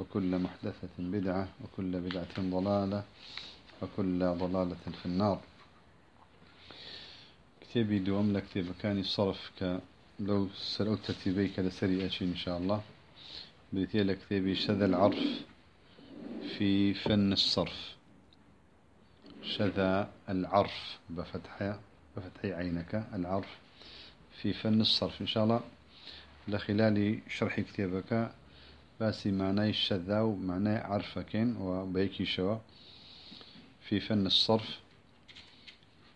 وكل محدثة بدعة وكل بدعة ضلالة وكل ضلالة في النار. كتابي دوام لكتاب كان الصرف ك لو سلو ترتيبي لسري أشي إن شاء الله. بديتي لكتابي شذا العرف في فن الصرف. شذا العرف بفتح بفتح عينك العرف في فن الصرف إن شاء الله. لخلال شرح كتابك باسي معناي الشذا ومعناي عرفكين وبيكي شوا في فن الصرف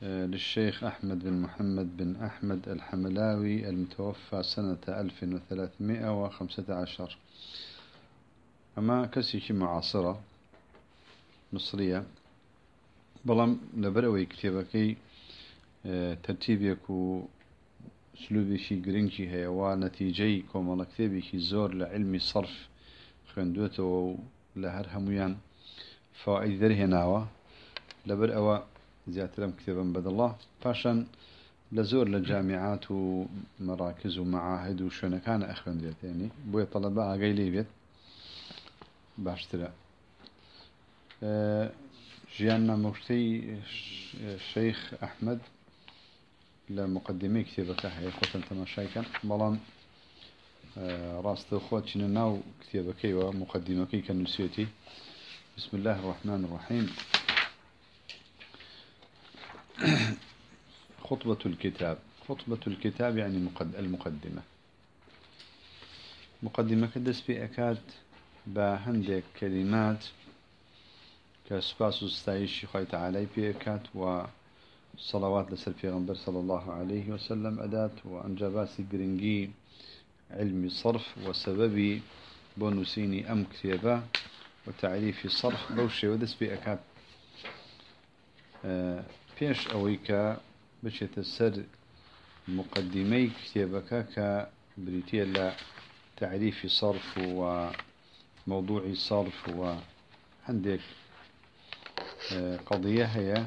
آه، للشيخ أحمد بن محمد بن أحمد الحملاوي المتوفى سنة 1315 أما كسيكي معاصرة مصرية بلام لبروي كتابكي آه، ترتيبك و سلوبێکی گرنگی هەیە وا نەتیجەی کۆمەڵە کتێبێکی زۆر لە علمی صرف. خوێندوێتەوە و لە هەر هەمویان فائید دەرهێناوە لەبەر ئەوە زیاترم کتێبم بەدڵە. پاشان لە زۆر لە جامعات و مەراکز و معاهد و شوێنەکانە ئەخوێندرێت ینی بۆیە تەڵەبە ئاگەی لێ بێت. باشترە. ژیان نامۆشتەی شەیخ ئەحمد لە مقدمه کتێبەکە هەیە خۆتن تەماشایکەن. بەڵام ڕاستە خۆت چنە ناو کتێبەکەیەوە مقدمەکەی کە نووسێتی. بسم الله الرحمن الرحيم خطبة الكتاب. خطبة الكتاب يعني المقدمة. مقدمة كدس في أكاد بهندك كلمات كسباس استعيش خيط علي في أكاد و صلوات لسر پیغمبر صلى الله عليه وسلم أدات وأنجاباسي قرنجي علم صرف وسببي بونسيني أم كتابة وتعريف الصرف بوشي ودس بأكاد أه بيش أويكا بشيت السر مقدمي كتابك كبريتيا لا تعريف صرف وموضوع صرف وعندك أه قضية هي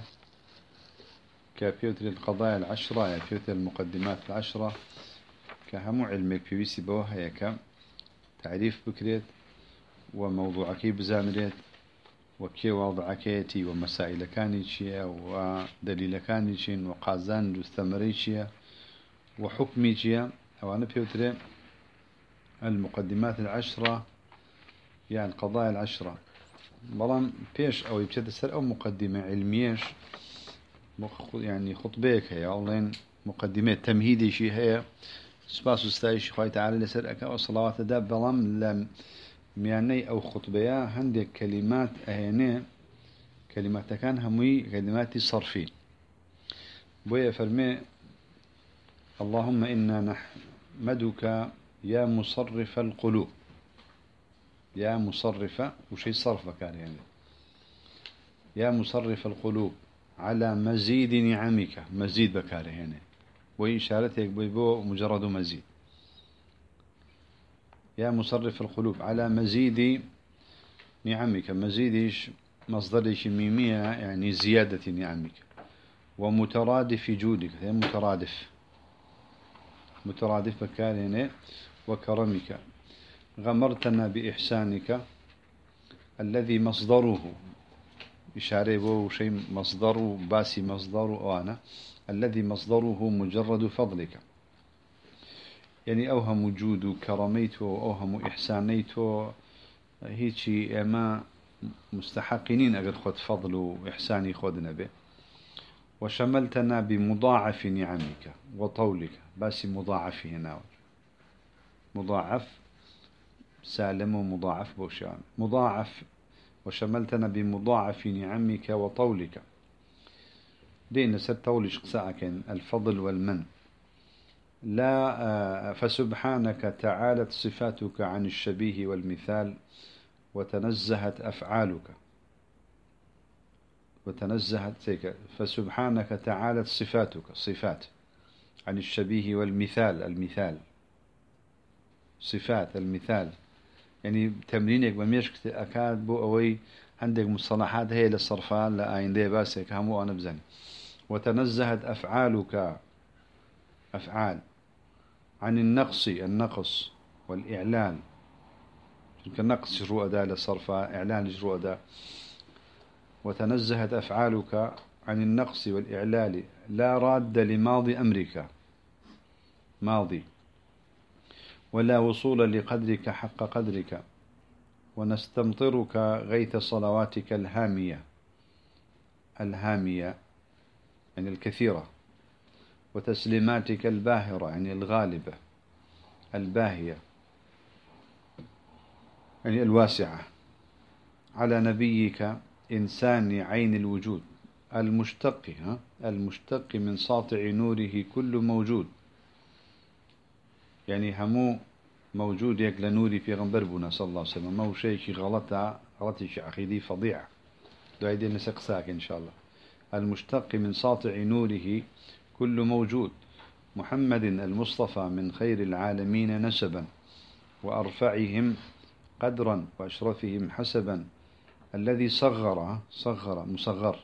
كبيوتر القضايا العشرة يعني بيوتر المقدمات العشرة. كهمو علمك في بيسي بوها هيك تعريف بكريت وموضوعك بزامريت وكي وضعكيتي ومسائل كانيشيا ودليل كانيشين وقازان دوستمريشيا وحكميشيا أو أنا بيوتر المقدمات العشرة يعني القضايا العشرة. بيش أو يبتدى سر أو مقدمة علميش يعني خطبيك هي أولين مقدمة تمهيدي شي استايش خوي تعالى لسر أكا وصلوات دا بلام لم مياني أو خطبيا عندك كلمات أهيني كلمات كان هموي كلمات صرفي. بويا فرمي اللهم إنا نحمدك يا مصرف القلوب. يا مصرف وشي صرف كان يعني. يا مصرف القلوب على مزيد نعمك. مزيد بكاره هنا وإشارتك بيبو مجرد مزيد. يا مصرف القلوب على مزيد نعمك. مزيدش مصدرش ميمية يعني زيادة نعمك. ومترادف جودك. هي مترادف. مترادف بكارهنا وكرمك. غمرتنا بإحسانك. الذي مصدره. إشارة بو شيء مصدر باسي مصدر وأنا الذي مصدره مجرد فضلك. يعني أوهم وجود كرميت وأوهم إحسانيت هيجي أما مستحقين أقد خد فضل وإحساني خدنا به وشملتنا بمضاعف نعمك وطولك. باسي مضاعف هنا. مضاعف سالم ومضاعف بوشان. مضاعف وشملتنا بمضاعف نعمك وطولك. دين سر طولش قساعك الفضل والمن. لا فسبحانك تعالت صفاتك عن الشبيه والمثال وتنزهت أفعالك. وتنزهت فسبحانك تعالت صفاتك صفات عن الشبيه والمثال المثال. صفات المثال. يعني تمرينك بميشك أكاد بو أوي عندك مصطلحات هي للصرفان لآين دي باسك همو أنا بزني. وتنزهت أفعالك. أفعال. عن النقص النقص والإعلان. تلك النقص شروع أداء للصرفة إعلان شروع أداء وتنزهت أفعالك عن النقص والإعلال لا راد لماضي أمرك. ماضي. ولا وصول لقدرك حق قدرك. ونستمطرك غيث صلواتك الهامية. الهامية. يعني الكثيرة. وتسليماتك الباهرة يعني الغالبة الباهية يعني الواسعة. على نبيك إنسان عين الوجود المشتق ها؟ المشتق من ساطع نوره كل موجود. يعني همو موجود يك لنوري في غنبربنا صلى الله عليه وسلم. مو شيء غلطة غلطة عقيدي فظيع دعيدين نسقساك إن شاء الله. المشتق من ساطع نوره كل موجود. محمد المصطفى من خير العالمين نسبا وأرفعهم قدرا وأشرفهم حسبا. الذي صغر صغر مصغر.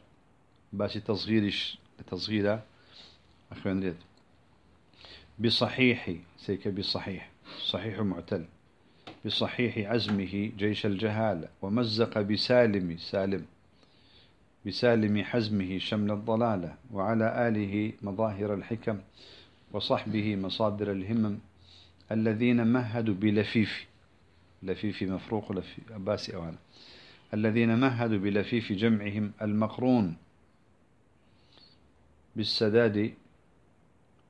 باش تصغيرش تصغيره أخوان ريت بصحيح سيك بصحيح. صحيح معتل. بصحيح عزمه جيش الجهالة ومزق بسالم سالم. بسالم حزمه شمل الضلالة وعلى آله مظاهر الحكم وصحبه مصادر الهمم الذين مهدوا بلفيف لفيف مفروق لفيف أباسي أوانا الذين مهدوا بلفيف جمعهم المقرون بالسداد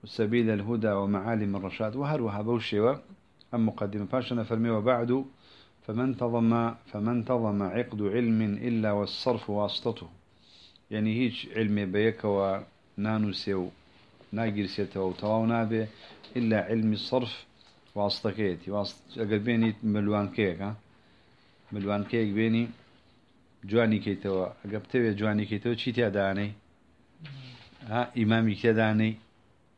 وسبيل الهدى ومعالم الرشاد. وهروها بوشيوة أم مقدمة؟ باشنا فرمي وبعد فمن تضم فمن تضم عقد علم إلا والصرف واسطته. يعني هيج علم بيك ونانوسيو ناقرسيته وتواو نابه إلا علم الصرف واسطكيتي واسط أقل بيني ملوان كيك ها؟ ملوان كيك بيني جواني كيتوا أقبتوي جواني كيتوا چي تياداني ها؟ إمامي تياداني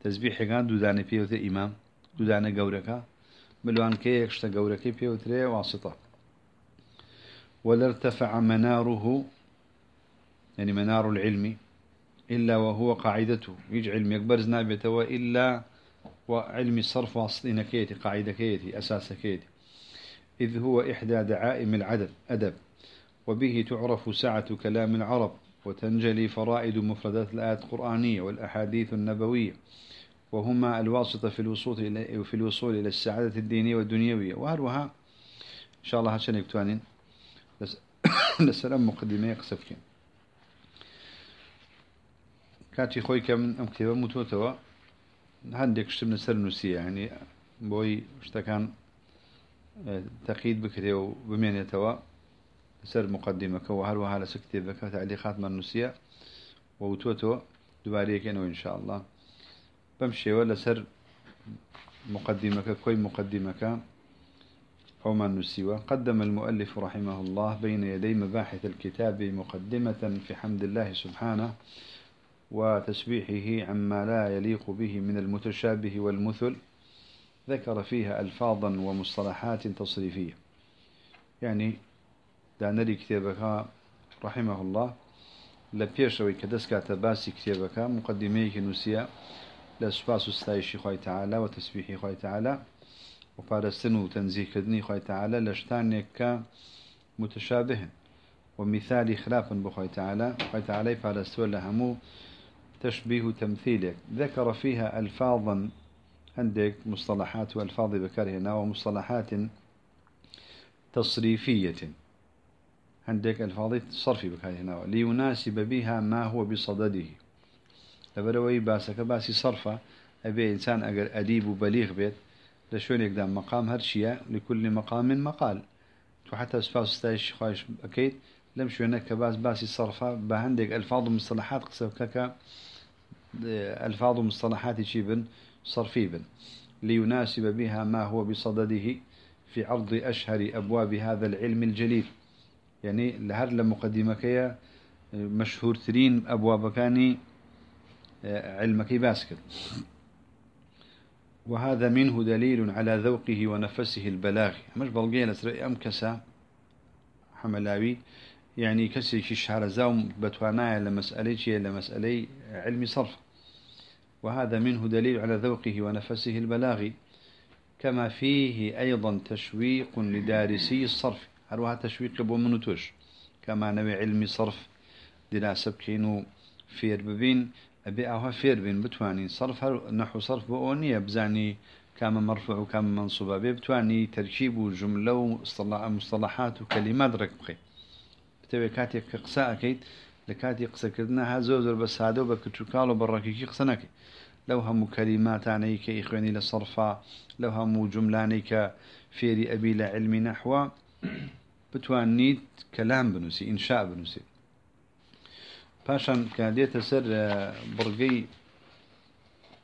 تسبيحەکان دوودانە پێوتە ئیمام دوودانە گەورەکە ملوانکە یەکشتە گەورەکەی پێوترێ واسطة. ولا ارتفع مناره يعني منار العلم إلا وهو قاعدته. يجي علم يكبر زنابته إلا وعلم الصرف واسطين كيتي قاعدة كيتي أساس كيتي. إذ هو إحدى دعائم العدد أدب. وبه تعرف سعة كلام العرب وتنجلي فرائد مفردات الآيات القرآنية والأحاديث النبوية. وهما الواسطة في الوصول إلى في الوصول إلى السعادة الدينية والدنيوية. وهروها إن شاء الله هاتشان يكتوانين. بس لسلام مقدمة يقصفكين كاتي خوي كم أم كتابة متوتوا عندك شتم سر نسية يعني بوي اشتكان آه، تقييد بكري وبمين يتوا سر مقدمة كوهر لسكتي سكتبك تعليقات من نسية وتوتوا دوباريك إنه إن شاء الله. بمشي ولا سر مقدمك كوي مقدمك أو ما نسيوا قدم المؤلف رحمه الله بين يدي مباحث الكتاب مقدمة في حمد الله سبحانه. وتسبيحه عما لا يليق به من المتشابه والمثل ذكر فيها ألفاظا ومصطلحات تصريفية. يعني دانري كتابك رحمه الله لبيشوي كدسكات باسي كتابك مقدميك نسيا لسباس استايشي خوي تعالى وتسبيحي خوي تعالى وفارستن وتنزيه كدني خوي تعالى لشتانك متشابه. ومثال خلافا بخوي تعالى خوي تعالى فارستو لهمو تشبيه تمثيلك. ذكر فيها ألفاظا عندك مصطلحات وألفاظ بكر هنا ومصطلحات تصريفية. عندك ألفاظ صرفي بكر هنا ليناسب بها ما هو بصدده. لبروي باسك باسي صرفة أبي إنسان أجر أديب وبليغ بيت لشون يقدم مقام هرشية لكل مقام مقال. وحتى سفاس ستايش خايش أكيد لم شو كباس باسي صرفة بهندك ألفاظ ومصطلحات قصة كك ألفاظ ومصطلحات شيبن صرفي بن ليناسب بها ما هو بصدده في عرض أشهر أبواب هذا العلم الجليل. يعني لهر لمقدمك مشهور ترين أبواب كاني آه، علمك باسكت. وهذا منه دليل على ذوقه ونفسه البلاغي. مش بلغي لسرع أم كسا حملاوي؟ يعني كسي شهر زوم بتوانا لمسألة لمسألة علم صرف. وهذا منه دليل على ذوقه ونفسه البلاغي كما فيه أيضا تشويق لدارسي الصرف. هروها تشويق بو منوتوش كما نوي علم صرف دراسة بكينو فير ببين أبي أوها فير بين بتواني. صرف نحو صرف بؤونية بزاني كما مرفوع وكما منصوب. أبي بتواني تركيب وجملة ومصطلحات وكلمات ركبخي. بتوي كاتي قصاء أكيد لكاتي قصة كردنا هزوزر بس هادو بكتشوكالو بركيكي قصناكي لو هم كلمات عنيك إخواني لصرفا لو هم جملانيك فيري أبي لعلم نحو بتوانيت كلام بنوسي إنشاء بنوسي باشا كاديت سر آه، برقي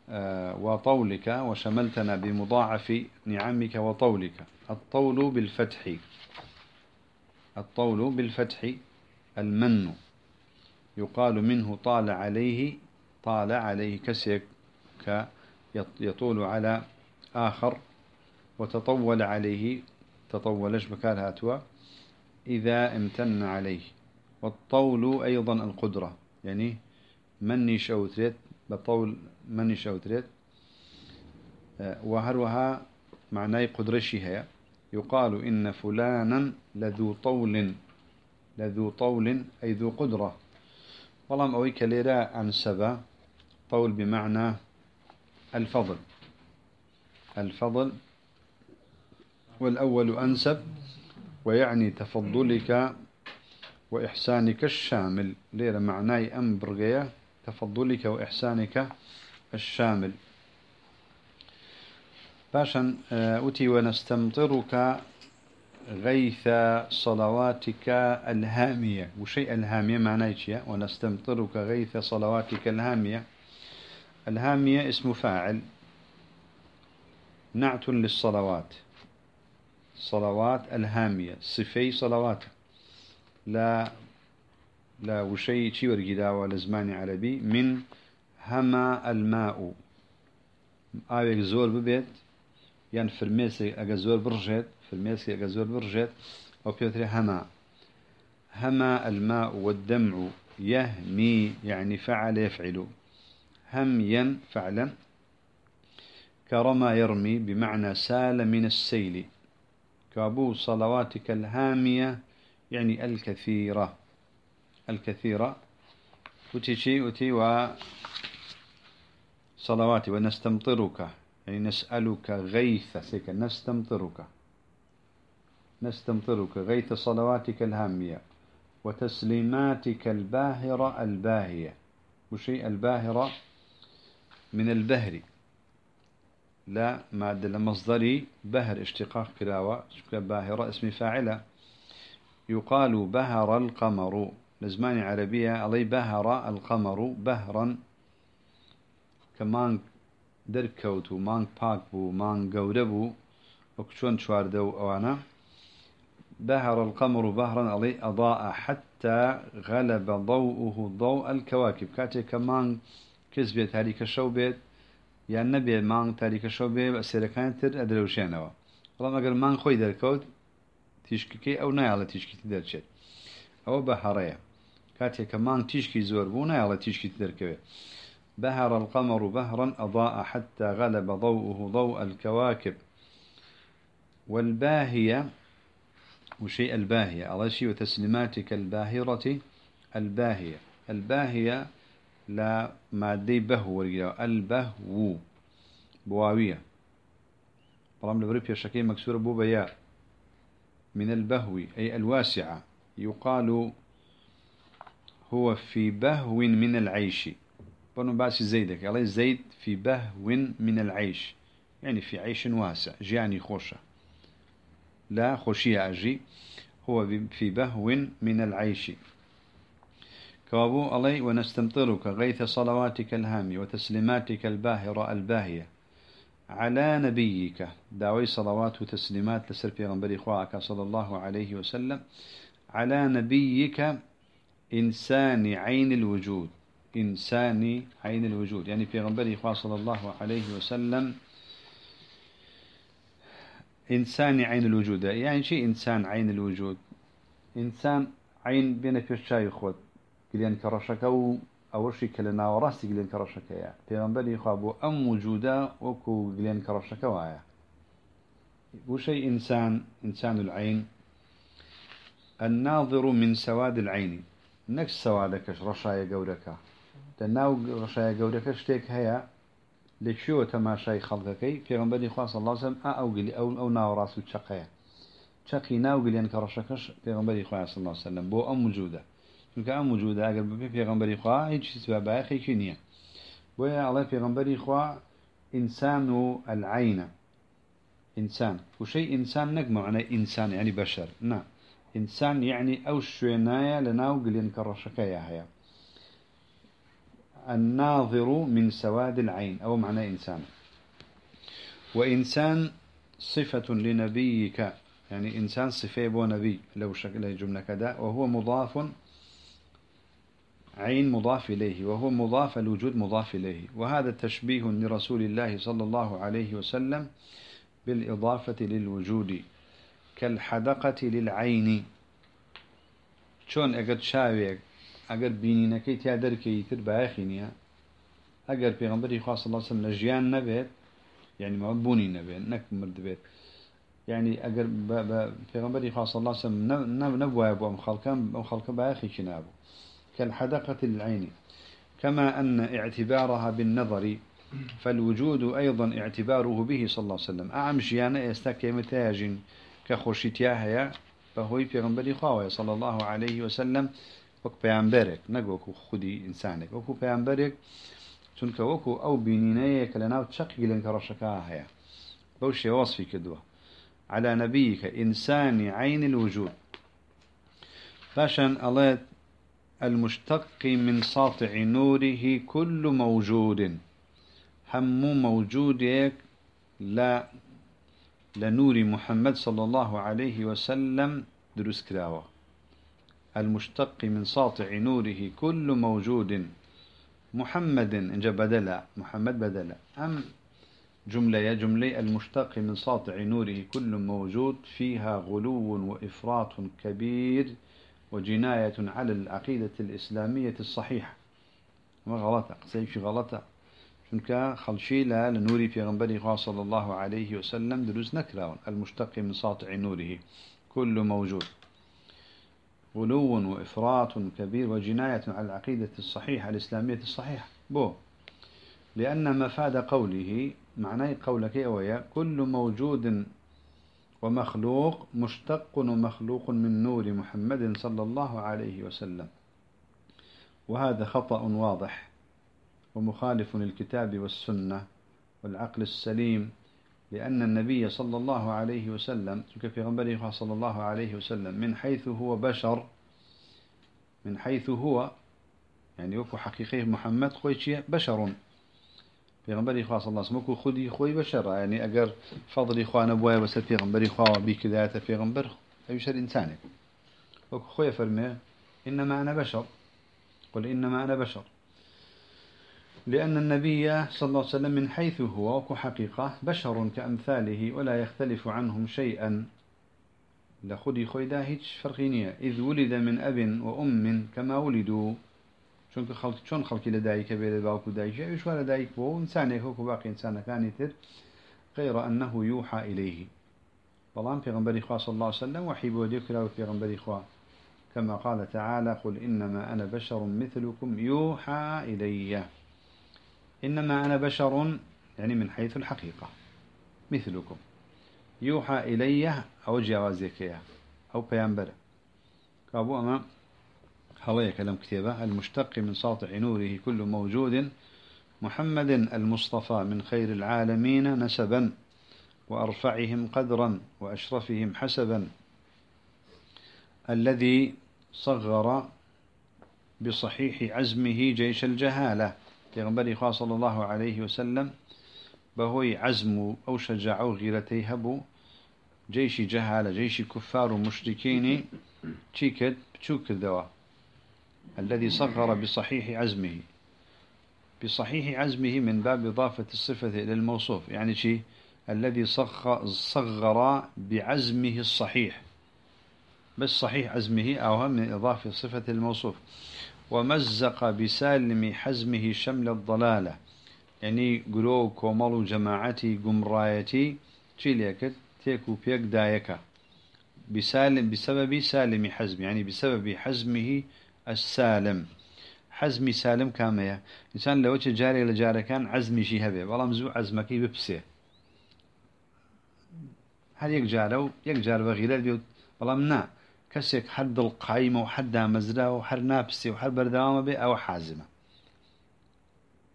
آه، وطولك وشملتنا بمضاعف نعمك وطولك الطول بالفتح. الطول بالفتح المن. يقال منه طال عليه طال عليه كسيك يطول على آخر وتطول عليه تطولش بكال هاتوا؟ إذا امتن عليه. والطول أيضا القدرة يعني مني شوتريت بطول مني شوتريت آه، وهروها معناي قدرشي هي يقال إن فلانا لذو طول لذو طول أي ذو قدرة. والله أويك ليرا عن سبا طول بمعنى الفضل. الفضل والأول أنسب ويعني تفضلك وإحسانك الشامل. ليرة معناي أم برغية تفضلك وإحسانك الشامل. باشا آه، أتي ونستمطرك غيث صلواتك الهامية. وشيء الهامية معناه ونستمطرك غيث صلواتك الهامية. الهامية اسم فاعل. نعت للصلوات. صلوات الهامية. صفي صلوات. لا لا وشي شي ورقدا ولا زمان عربي. من هما الماء. آويك زور ببيت. يعني فرميسي أجا زور برجت فرميسي أجا زور برجت أو بيوتري هما. هما الماء والدمع يهمي يعني فعل يفعل. هميا فعلا. كرمى يرمي بمعنى سال من السيل. كابو صلواتك الهامية يعني الكثيرة. الكثيرة. وتشي وتي و صلواتي. ونستمطرك. يعني نسألك غيث. سيك نستمطرك. نستمطرك غيث صلواتك الهامية وتسليماتك الباهرة الباهية. وشيء الباهرة من البهر. لا مادة لمصدري بهر اشتقاق كلاوة. باهرة اسم فاعلة. يقال بهر القمر. لزمان عربية علي بهر القمر. بهرا. كمان دركوت ومان باك بو مان قوربو وكشون شواردو أوانا بهر القمر بهرا علي أضاء حتى غلب ضوءه ضوء الكواكب. كاتي كمان كسبت هذيك الشوبيت يعني نبي مان تاريخ الشوبي بسيرة كانت والله ما قال مان خوي دركوت تيشكي أو نايا على تيشكي تدرشت أو بحرية كاتي كمان تيشكي زور بو نايا على تيشكي تدركوه بهر القمر بهرا أضاء حتى غلب ضوءه ضوء الكواكب. والباهية وشيء الباهية. على شيء وتسليماتك الباهرة الباهية. الباهية لا مادي بهو البهو. بواوية. برام لبريب يشكي مكسورة بو بياء من البهو أي الواسعة. يقال هو في بهو من العيش. بنو باسي زيدك. عليه زيد في بهو من العيش. يعني في عيش واسع. جاني خوشة. لا خوشية أجي هو في بهو من العيش. كوابو علي ونستمطرك غيث صلواتك الهامي وتسليماتك الباهرة الباهية. على نبيك داوي صلوات وتسليمات لسر في إخواك صلى الله عليه وسلم. على نبيك إنسان عين الوجود. إنسان عين الوجود. يعني في غنبري صلى الله عليه وسلم إنسان عين الوجود. يعني شيء إنسان عين الوجود. إنسان عين بين في الشاي خود قليان كرشكو أول شيء كلنا وراسي قليان كرشكا في غنبري خابو أم وجودا وكو قليان كرشكا وايا. وشيء إنسان إنسان العين الناظر من سواد العين. نكس سوادكش رشايا قوركا تناو رشايا قوركا شتيك هيا. لشو تماشاي خلقكي في غنبري خاص الله سم أو قلي أو أو ناو راسو تشقيا تشقي ناو قليان كرشكش في غنبري خاص صلى الله عليه وسلم بو أم وجوده چونکە ئەم وجودا ئەگەر بپێ پێغمبەری خوا هیچ سبابایخێکی نییە. بۆیە ئەڵێ پێغمبەری خوا إنسان العين إنسان وشيء إنسان نجمع معنى إنسان يعني بشر نعم إنسان يعني أو شوينايا لناو قلين كرشكايا هيا الناظر من سواد العين أو معنى إنسان. وإنسان صفة لنبيك يعني إنسان صفة بو نبي لو شكل جملة كذا وهو مضاف عين مضاف إليه وهو مضاف الوجود مضاف إليه. وهذا تشبيه لرسول الله صلى الله عليه وسلم بالإضافة للوجود كالحدقة للعين. شون أجد شاويك أجد بينينكي تيادركي تربايخينيا أجد بيغمبري خاص الله صلى الله عليه وسلم لجيان نبيت يعني ما بوني نبيت نك مرد بيغمبري خاص الله صلى الله عليه وسلم نبوا يبوا أم خلقان أم خلقان بايخي شنابو كالحدقة للعين كما أن اعتبارها بالنظر فالوجود أيضا اعتباره به صلى الله عليه وسلم. أعم جيانا يستكي متاج كخوشتياها فهو پیغمبری خواه صلى الله عليه وسلم وك پیغمبرك نقوك خودي إنسانك وكو پیغمبرك چونك وكو أو بينينيك لناو تشقي لنك رشكاها بوشي وصفي كدوه على نبيك إنسان عين الوجود. فاشن الله المشتق من ساطع نوره كل موجود. هم موجودك لا لنور محمد صلى الله عليه وسلم دروس كراوة المشتق من ساطع نوره كل موجود محمد إن بدلا محمد بدلا أم جملة يا جملة المشتق من ساطع نوره كل موجود فيها غلو وإفراط كبير وجناية على العقيدة الإسلامية الصحيحة. ما غلطة؟ قسيش غلطة؟ شنك؟ خلشي لا لنوري في غنبري صلى الله عليه وسلم دروز نكراون. المشتق من ساطع نوره كل موجود. غلو وإفراط كبير وجناية على العقيدة الصحيحة الإسلامية الصحيحة. بو. لأن مفاد قوله معناه قولك ويا كل موجود ومخلوق مشتق ومخلوق من نور محمد صلى الله عليه وسلم. وهذا خطأ واضح ومخالف للكتاب والسنة والعقل السليم لأن النبي صلى الله عليه وسلم في غنبره صلى الله عليه وسلم من حيث هو بشر من حيث هو يعني وكو حقيقي محمد خويتشي بشر پیغمبری خوا صلی الله علیه و خودی خوی بشر يعني اگر فضل اخوان ابويا بس پیغمبری خوا بكذات پیغمبر اي بشر انسانك وكو خوي فرمي انما أنا بشر. قل انما أنا بشر. لأن النبي صلى الله عليه وسلم من حيث هو وكو حقيقة بشر كأمثاله ولا يختلف عنهم شيئا. لخدي خويدا هيج فرقينية إذ ولد من أب وأم كما ولدوا خەڵک چۆن خەڵکی لە دایکە بێ لە باوکو دایکە ویشوە لە دایک بۆ ئینسانێک وەکو باقی ئینسانەکانی تر غير أنه يوحى إليه. بلان پیغمبری خواه صلى الله عليه وسلم وحي بودي كلا پیغمبری خواه كما قال تعالى قل إنما أنا بشر مثلكم يوحى إلي. إنما أنا بشر يعني من حيث الحقيقة. مثلكم. يوحى إلي أو جوازك أو بيانبر كابو أمام هوية كلام كتابة. المشتق من ساطع نوره كل موجود. محمد المصطفى من خير العالمين نسبا. وأرفعهم قدرا وأشرفهم حسبا. الذي صغر بصحيح عزمه جيش الجهالة. في غنبري صلى الله عليه وسلم بهوي عزم أو شجاع أو غيرتي هبو جيش جهالة جيش كفار ومشركين تشيكد بتشوك الدواء الذي صغر بصحيح عزمه. بصحيح عزمه من باب إضافة الصفة إلى الموصوف يعني شيء الذي صغر بعزمه الصحيح. بس صحيح عزمه أو من إضافة صفة الموصوف. ومزق بسالم حزمه شمل الضلالة يعني قرو كومل جماعتي قمرايتي تشيليكت تيكو بيك دايكا بسالم بسبب سالم حزم يعني بسبب حزمه السالم. حزمی سالم کامەیە. ئینسان لەوە چ جارێک لە جارەکان عزمیشی هەبێ بەڵام زوو عزمەکەی بپسێ. هەر یەک جارە و یەک جار بەغیرە بێت بەڵام نا. كسيك حد القايمة وحد مزرعة وحر نابسي وحر بردوام بي أو حازمة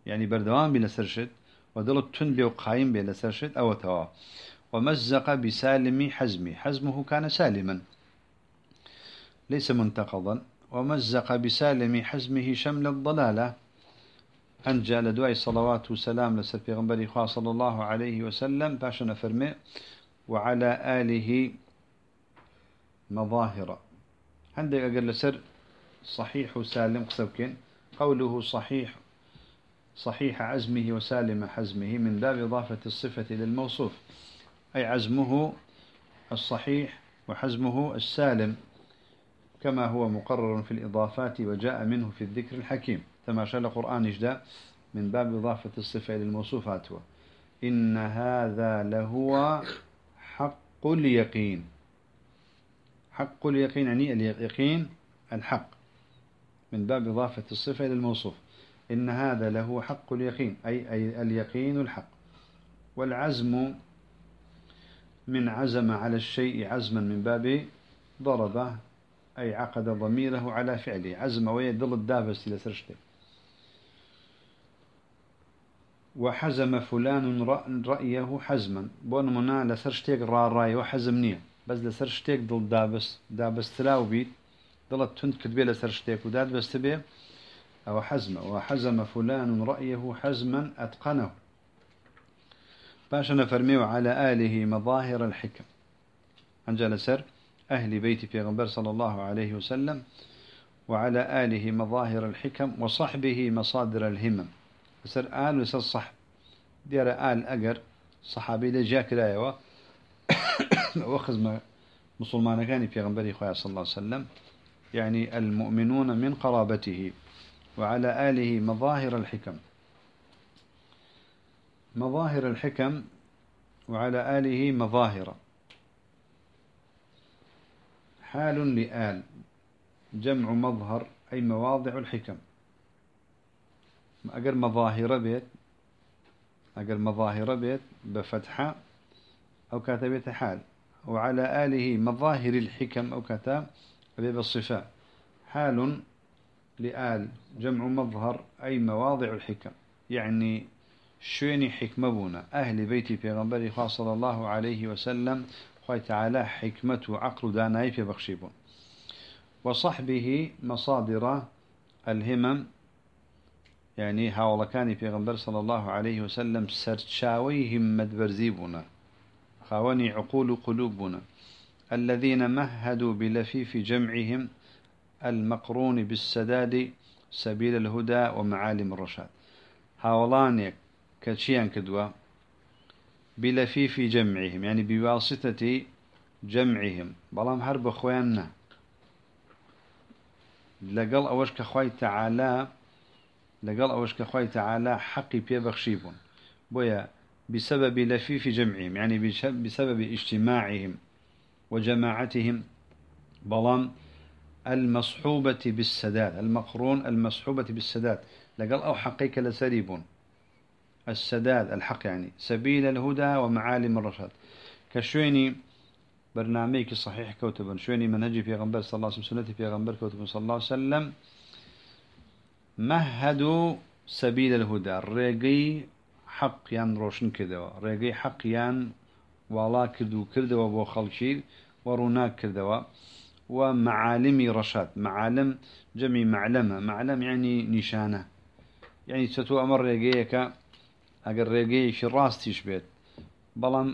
يعني بردوام بي لسرشد ودلت تن بي وقايم بي لسرشد أو توا ومزق بسالم حزمي حزمه كان سالما ليس منتقضا. ومزق بسالم حزمه شمل الضلالة أنجى لدواء صلوات وسلام لسر غنبري صلى الله عليه وسلم باشنا فرمي وعلى آله مظاهر عندك أقل سر صحيح وسالم قسبكين قوله صحيح صحيح عزمه وسالم حزمه من باب إضافة الصفة للموصوف. أي عزمه الصحيح وحزمه السالم كما هو مقرر في الإضافات وجاء منه في الذكر الحكيم. تماشى القرآن إجداء من باب إضافة الصفة للموصوفات. إن هذا لهو حق اليقين. حق اليقين يعني اليقين الحق. من باب إضافة الصفة إلى الموصوف. إن هذا له حق اليقين أي, أي اليقين الحق. والعزم من عزم على الشيء عزما من باب ضربة أي عقد ضميره على فعله. عزم ويدل الدابس إلى سرشته. وحزم فلان رأيه حزما. بون منا لسرشتك را راي وحزمنيه بس لسر شتێک دڵ دابستراو بیت دڵت تند کردبێ لەسەر شتێک و داد بەست بێ ئەوە حەزمە و رأيه حزما أتقنه. باشا نفرميه على آله مظاهر الحكم. أنجل سر أهل بيت پیغمبر صلى الله عليه وسلم وعلى آله مظاهر الحكم وصحبه مصادر الهمم. سر آل وسر صحب. ديار آل أجر صحابي لجاك رايوه وخزم مسلمان كان في غنبري خويا صلى الله عليه وسلم. يعني المؤمنون من قرابته وعلى آله مظاهر الحكم. مظاهر الحكم وعلى آله مظاهر. حال لآل. جمع مظهر أي مواضع الحكم. أجر مظاهر بيت أجر مظاهر بيت بفتحة أو كاتبة حال. وعلى آله مظاهر الحكم أو كتاب باب الصفاء حال لآل جمع مظهر أي مواضع الحكم. يعني شويني حكمة أهل بيتي في غنبري صلى الله عليه وسلم خوي تعالى حكمة عقل داناي في بخشيبون وصحبه مصادر الهمم يعني هاولكاني في غنبر صلى الله عليه وسلم سرشاويهم مدبرزيبونا خاوني عقول قلوبنا. الذين مهدوا بلفيف جمعهم المقرون بالسداد سبيل الهدى ومعالم الرشاد. هاولانيك كتشيان كدوا بلفيف جمعهم يعني بواسطة جمعهم. بلام هرب خواننا لقل أوش كخوي تعالى لقل أوش كخوي تعالى حقي بيبخشيبون بويا بسبب لفيف جمعهم يعني بسبب اجتماعهم وجماعتهم. بلام المصحوبة بالسداد المقرون المصحوبة بالسداد. لقال أو حقيك لسريبون. السداد الحق يعني. سبيل الهدى ومعالم الرشاد. كشويني برنامجك صحيح كتبا شويني منهجي في غنبر صلى الله عليه وسلم سنتي في غنبر كتب صلى الله عليه وسلم. مهدوا سبيل الهدى. الرقي حقیان ڕۆشن کردەوە. ڕێگەی حەقیان واڵا کرد و کردەوە بۆ خەڵکی و ڕووناک کردەوە. و معالمی ڕەشاد. معالم جەمی معلەمە. معلم يعني نیشانە. یعنی چەتۆ ئەمە ڕێگەیەکە ئەگەر ڕێگەیەکی ڕاستیش بێت بەڵام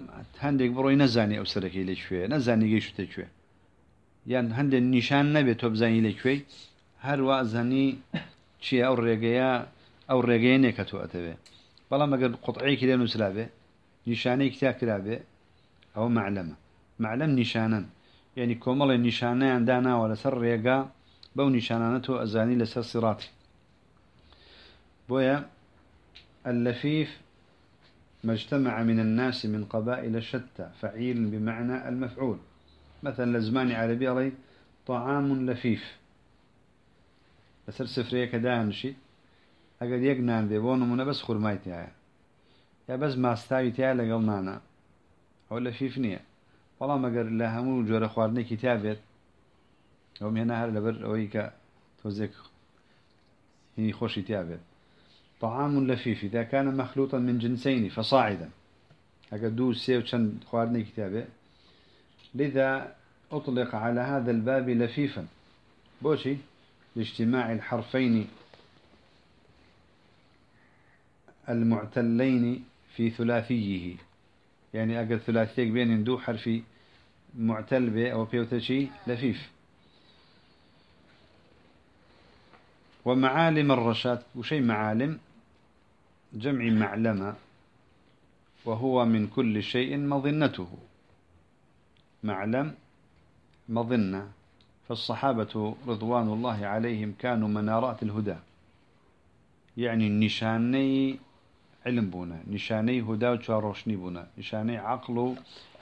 هەندێک بڕۆی نەزانانی ئەو سەرەکەی لەکوێ نەزانانی گەیشتە کوێ یان هەندێک نیشان نەبێت تۆ بزانی لەکوێی هەروە زانی چی ئەو ڕێگەیە ئەو ڕێگەیەنێک کە تۆ ئەتەوێ. بەڵام ئەگەر قوتعەیەکی لێ نووسرابێ نیشانەی کتا کرابێ ئەو معلەمە معلەم نیشانن یعنی کۆمەڵی نیشانەیان داناوە لەسەر ڕێگا بەو نیشانانە تۆ ئەزانی لەسەر سیڕاتی بۆیە اللفيف ما اجتمع من الناس من قبائل شتى فعيل بمعنى المفعول. مثلا لزمان عربي علي طعام لفيف. بسر سفرية كدان نشيد أقد يقنان دي بونمونا بس خرماي تيايا يا بس ما استاوي تيايا لقل نانا أو لفيف نية والله ما قر الله همو جورا خوارني كتابت ومن هنا هر لبر أويك توزيك هي خوشي تيابت طعام لفيف إذا كان مخلوطا من جنسين فصاعدا. أقد دو سيو چند خوارني كتابه لذا أطلق على هذا الباب لفيفا بوشي لاجتماع الحرفين المعتلين في ثلاثيه. يعني أقل ثلاثيك بين دو حرفي معتل به أو بيوتشي لفيف. ومعالم الرشاد وشيء معالم؟ جمع معلمة وهو من كل شيء مظنته. معلم مظنة. فالصحابة رضوان الله عليهم كانوا منارات الهدى. يعني نشاني علم بونا نشاني هدى وشاروشني بونا نشاني عقل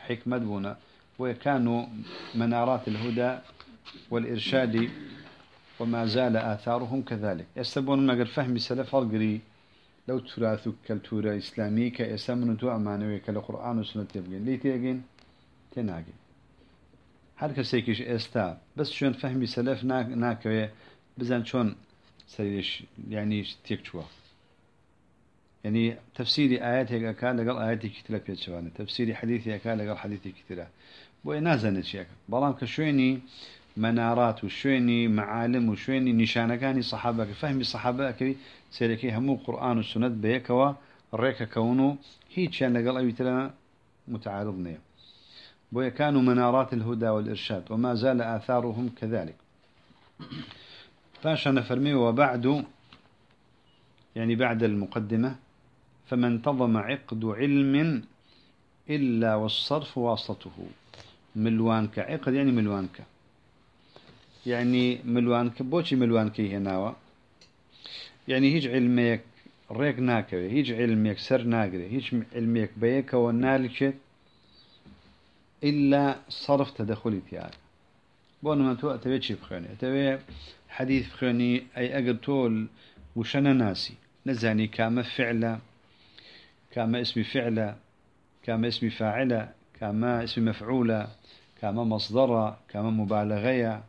حكمة بونا. وكانوا منارات الهدى والإرشاد وما زال آثارهم كذلك. يستبون ما قال فهم سلف القري لو تراثك كالتورة إسلامي كإسلام تو أمانوي كالقرآن وسنة تبقين ليه تيجين تناقين هر کەسێکیش ئێستا بەس شوێن فەهمی سەلف ناکەوێ بزان چۆن سەریش ینی تێک ینی تفسیری ئاەتێکەکە لەگەڵ ئاەتێکی ترە پێچوانە تفسیری حەدیثەکە لەگەڵ حەدیثێکی ترە بۆیە نازانێت چیەکە بەڵام کە شوێنی منارات و شوێنی معالم و شوێنی نیشانەکانی سەحابەکە فەهمی سەحابەکەوی سێرەکەی هەموو قورآن و سنت بەیەکەوە ڕێکەکەون و هیچیان لەگەڵ ئەوی ترە متعارض نییە وكانوا منارات الهدى والإرشاد وما زال آثارهم كذلك. فاشا نفرمي وبعد يعني بعد المقدمة فما انتظم عقد علم إلا والصرف واسطته. ملوانك عقد يعني ملوانك يعني ملوانك بوشي ملوانك هنا يعني هيج علميك ريك ناكوي. هيج علميك سر ناقري. هيج علميك بيك ونالك إلا صرف تدخلي تياك. بون ما تو شيء بخيني أتبي حديث بخيني أي أجر تول وشنا ناسي. نزاني كام فعلة كام اسم فعلة كام اسم فاعلة كام اسم مفعولة كام مصدرة كام مبالغية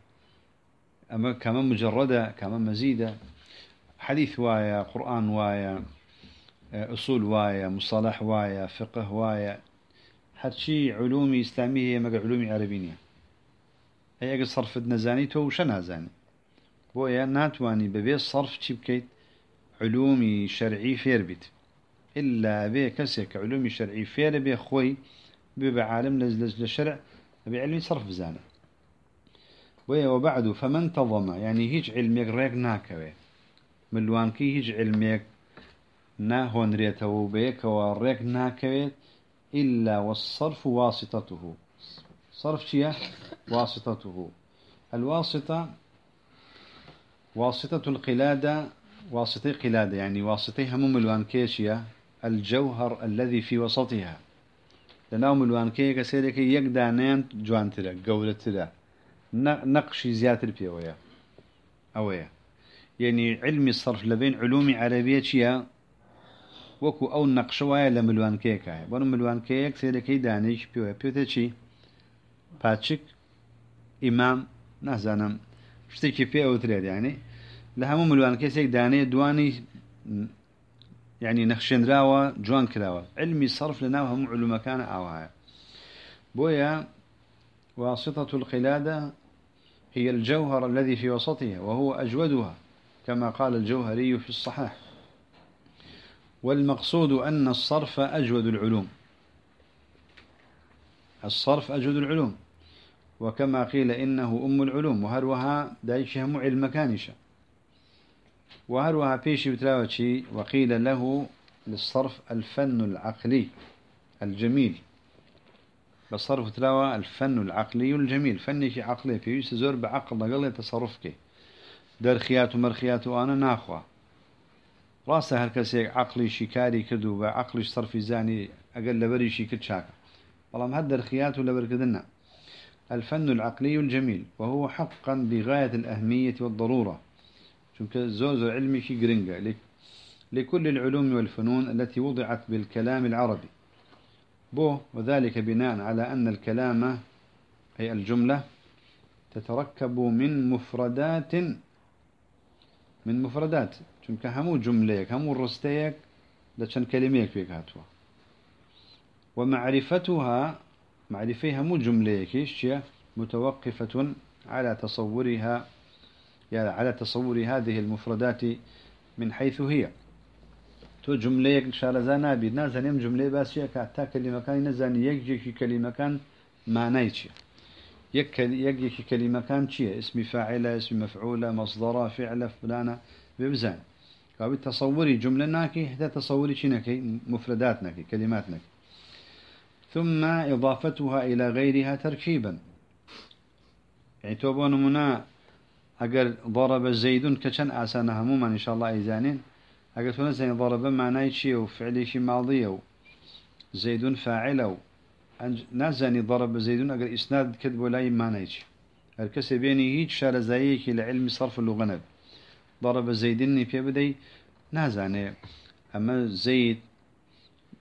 أما كام مجردة كام مزيدة حديث وايا قرآن وايا أصول وايا مصطلح وايا فقه وايا هرشي علومي إسلامية مقا علومي عربية أي أقل صرف نزاني تو وش نازاني بويا ناتواني ببي الصرف چي بكيت علومي شرعي فير بيت إلا بي كسيك علومي شرعي فير بي خوي بي عالم لزلز للشرع بعلمي صرف زانه ويا وبعد فمن تضم يعني هيج علميك ريك ناكوي ملوانكي هيج علميك نا هون ريته بيك وريك ناكويت إلا والصرف واسطته. صرف شيء واسطته. الواسطة واسطة القلادة واسطة قلادة يعني واسطة هموم الوانكيشية الجوهر الذي في وسطها. لناو الوانكية كسيرك يقدانين جوان ترى قولة ترى نقشي زيادة البيوية أويا يعني علمي الصرف لبين علوم عربية شيء وەکو ئەو نەقشەوایە لە ملوانکەیەکایە. بۆن ملوانکەیەک سێرەکەی دانێک پێوە. پێتە چی؟ پاچک ئیمام نازانم. شتێکی پێ ئەوترێت یانی لە هەموو يعني نخشنراوە جوان كراوة. علمي صرف لنا هم علومكان أوها بويا واسطة القلادة هي الجوهر الذي في وسطها وهو أجودها كما قال الجوهري في الصحاح والمقصود أن الصرف أجود العلوم. الصرف أجود العلوم. وكما قيل إنه أم العلوم وهروها دايشهم علم كانشة. وهروها بيشي بتلاوتشي وقيل له للصرف الفن العقلي الجميل. بالصرف تلاوة الفن العقلي الجميل. فني عقلي في يسزور بعقل نقل تصرفك درخيات ومرخيات وأنا ناخوا. راسه هركسي عقلي شكاري كدو بعقلي صرف زاني أقل لبري شي كتشاك والله ما هدر خيات ولا بركدنا الفن العقلي الجميل وهو حقا بغاية الأهمية والضرورة. شنك زوزو علمي في قرنجا لكل العلوم والفنون التي وضعت بالكلام العربي. بو وذلك بناء على أن الكلام أي الجملة تتركب من مفردات من مفردات. چونك همو جمليك همو رستيك لشان كلميك فيك هاتوا ومعرفتها معرفيها مو جمليك متوقفة على تصورها يعني على تصور هذه المفردات من حيث هي. تو جمليك شارزانا بي نازنيم جملة باسية كاتا كلمة كان نزاني يكجيكي كلمة كان معنى يك يكجيكي كلمة كان چيه اسم فاعلة اسم مفعولة مصدرة فعلة فلانة ببزان كابي تصوري جملة ناكي حتى تصوري شنكي مفردات ناكي كلمات ناكي. ثم إضافتها إلى غيرها تركيبا. يعني توبون منا أجر ضرب زيد كشن أسانا هموما إن شاء الله إيزانين أجر تنزل ضرب معناه شيء وفعل شيء ماضي زيد فاعل نازني ضرب زيد أجر إسناد كذب ولا معناه شيء الكسر بيني هيج شار زيك لعلم صرف اللغة ضرب زيدني في بدي نازني أما زيد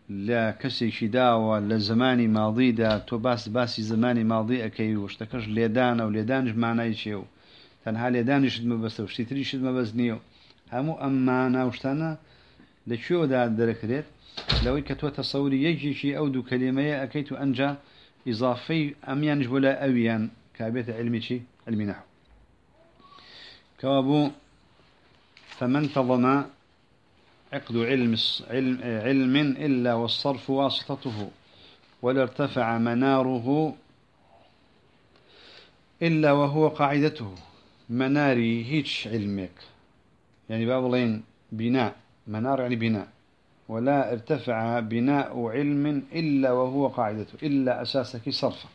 لا كسي شداوة لزماني ماضي دا تو باس باسي زماني ماضي أكي وشتكش ليدان أو ليدانش معنى شيء تنها ليدانش ما بس وشتريش ما بس نيو همو أمانا وشتانا لشو دا دركريت لو كتو تصوري يجي شيء أو دو كلمة أكيت أنجا إضافي أميانج ولا أويان كابيت علمي شيء علمي نحو. كوابو فمن تضم عقد علم علم, علم إلا والصرف واسطته ولا ارتفع مناره إلا وهو قاعدته. مناري هيتش علمك. يعني بابلين بناء منار يعني بناء. ولا ارتفع بناء علم إلا وهو قاعدته إلا أساسك صرفه.